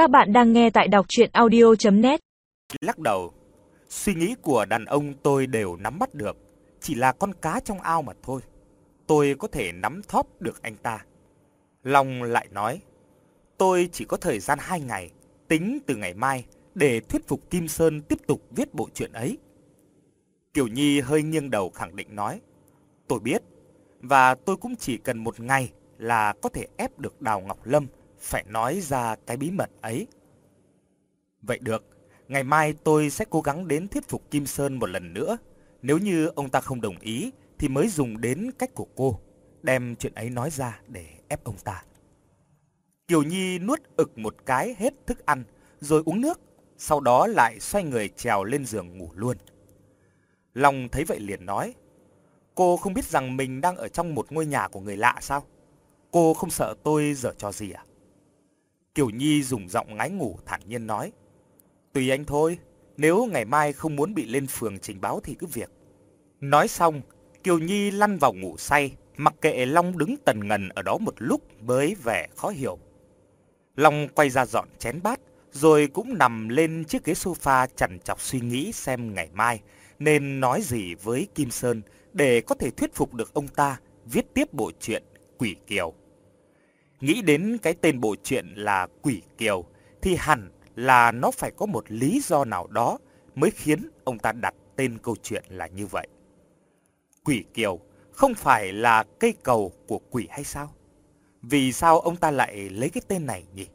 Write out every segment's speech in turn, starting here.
Các bạn đang nghe tại đọc chuyện audio.net Lắc đầu, suy nghĩ của đàn ông tôi đều nắm bắt được, chỉ là con cá trong ao mà thôi. Tôi có thể nắm thóp được anh ta. Long lại nói, tôi chỉ có thời gian 2 ngày, tính từ ngày mai, để thuyết phục Kim Sơn tiếp tục viết bộ truyện ấy. Kiều Nhi hơi nghiêng đầu khẳng định nói, tôi biết, và tôi cũng chỉ cần một ngày là có thể ép được Đào Ngọc Lâm phải nói ra cái bí mật ấy. Vậy được, ngày mai tôi sẽ cố gắng đến thuyết phục Kim Sơn một lần nữa. Nếu như ông ta không đồng ý thì mới dùng đến cách của cô, đem chuyện ấy nói ra để ép ông ta. Kiều Nhi nuốt ực một cái hết thức ăn, rồi uống nước, sau đó lại xoay người trèo lên giường ngủ luôn. Long thấy vậy liền nói, cô không biết rằng mình đang ở trong một ngôi nhà của người lạ sao? Cô không sợ tôi dở trò gì à? Kiều Nhi dùng giọng ngái ngủ thản nhiên nói. Tùy anh thôi, nếu ngày mai không muốn bị lên phường trình báo thì cứ việc. Nói xong, Kiều Nhi lăn vào ngủ say, mặc kệ Long đứng tần ngần ở đó một lúc mới vẻ khó hiểu. Long quay ra dọn chén bát, rồi cũng nằm lên chiếc ghế sofa chằn chọc suy nghĩ xem ngày mai nên nói gì với Kim Sơn để có thể thuyết phục được ông ta viết tiếp bộ truyện Quỷ Kiều. Nghĩ đến cái tên bộ truyện là Quỷ Kiều thì hẳn là nó phải có một lý do nào đó mới khiến ông ta đặt tên câu chuyện là như vậy. Quỷ Kiều không phải là cây cầu của quỷ hay sao? Vì sao ông ta lại lấy cái tên này nhỉ?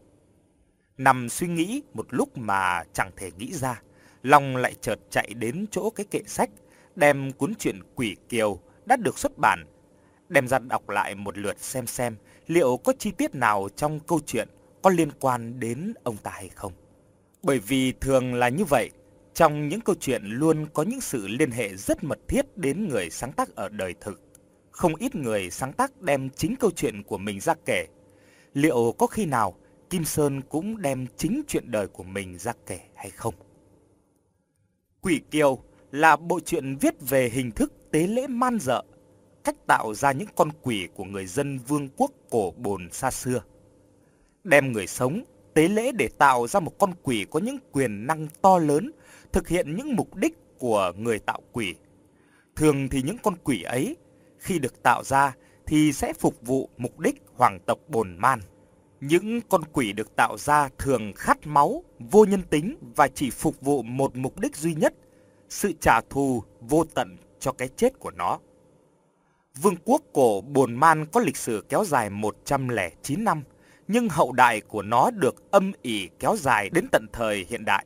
Nằm suy nghĩ một lúc mà chẳng thể nghĩ ra, Long lại chợt chạy đến chỗ cái kệ sách, đem cuốn truyện Quỷ Kiều đã được xuất bản, đem ra đọc lại một lượt xem xem liệu có chi tiết nào trong câu chuyện có liên quan đến ông ta hay không. Bởi vì thường là như vậy, trong những câu chuyện luôn có những sự liên hệ rất mật thiết đến người sáng tác ở đời thực. Không ít người sáng tác đem chính câu chuyện của mình ra kể. Liệu có khi nào Kim Sơn cũng đem chính chuyện đời của mình ra kể hay không? Quỷ Kiều là bộ truyện viết về hình thức tế lễ man dợ cách tạo ra những con quỷ của người dân vương quốc cổ bồn xa xưa. Đem người sống tế lễ để tạo ra một con quỷ có những quyền năng to lớn, thực hiện những mục đích của người tạo quỷ. Thường thì những con quỷ ấy khi được tạo ra thì sẽ phục vụ mục đích hoàng tộc bồn man. Những con quỷ được tạo ra thường khát máu, vô nhân tính và chỉ phục vụ một mục đích duy nhất, sự trả thù vô tận cho cái chết của nó. Vương quốc cổ Bồn Man có lịch sử kéo dài 109 năm, nhưng hậu đại của nó được âm ỉ kéo dài đến tận thời hiện đại.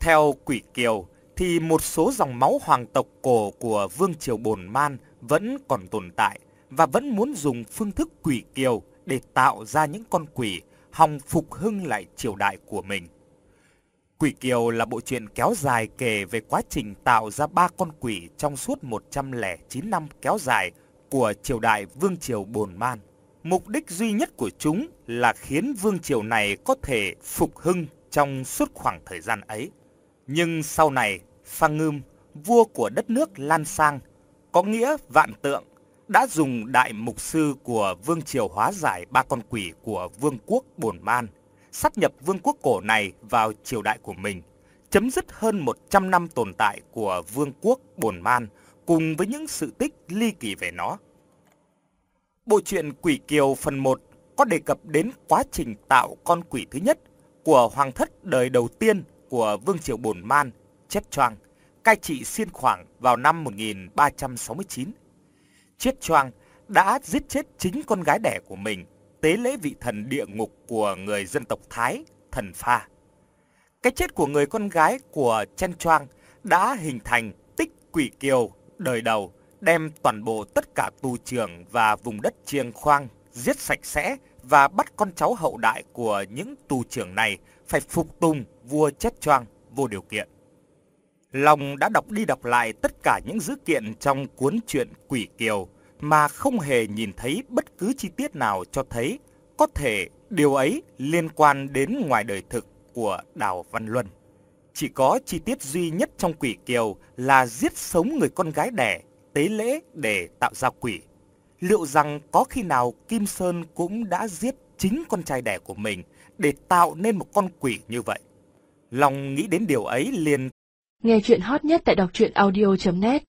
Theo Quỷ Kiều thì một số dòng máu hoàng tộc cổ của Vương triều Bồn Man vẫn còn tồn tại và vẫn muốn dùng phương thức Quỷ Kiều để tạo ra những con quỷ hòng phục hưng lại triều đại của mình. Quỷ Kiều là bộ truyện kéo dài kể về quá trình tạo ra ba con quỷ trong suốt 109 năm kéo dài của triều đại Vương triều Bồn Man. Mục đích duy nhất của chúng là khiến vương triều này có thể phục hưng trong suốt khoảng thời gian ấy. Nhưng sau này, phang Ngưm, vua của đất nước Lan Sang, có nghĩa vạn tượng, đã dùng đại mục sư của vương triều hóa giải ba con quỷ của vương quốc Bồn Man, sát nhập vương quốc cổ này vào triều đại của mình, chấm dứt hơn 100 năm tồn tại của vương quốc Bồn Man cùng với những sự tích ly kỳ về nó. Bộ truyện Quỷ Kiều phần 1 có đề cập đến quá trình tạo con quỷ thứ nhất của hoàng thất đời đầu tiên của Vương triều Bồn Man, Chết Choang, cai trị xiên khoảng vào năm 1369. Chết Choang đã giết chết chính con gái đẻ của mình, tế lễ vị thần địa ngục của người dân tộc Thái, thần Pha. Cái chết của người con gái của Chen Choang đã hình thành tích quỷ kiều đời đầu, đem toàn bộ tất cả tù trưởng và vùng đất chiêng khoang giết sạch sẽ và bắt con cháu hậu đại của những tù trưởng này phải phục tùng vua chết choang vô điều kiện. Long đã đọc đi đọc lại tất cả những dữ kiện trong cuốn truyện Quỷ Kiều mà không hề nhìn thấy bất cứ chi tiết nào cho thấy có thể điều ấy liên quan đến ngoài đời thực của Đào Văn Luân. Chỉ có chi tiết duy nhất trong Quỷ Kiều là giết sống người con gái đẻ, tế lễ để tạo ra quỷ. Liệu rằng có khi nào Kim Sơn cũng đã giết chính con trai đẻ của mình để tạo nên một con quỷ như vậy. lòng nghĩ đến điều ấy liền Nghe chuyện hot nhất tại đọc truyện audio.net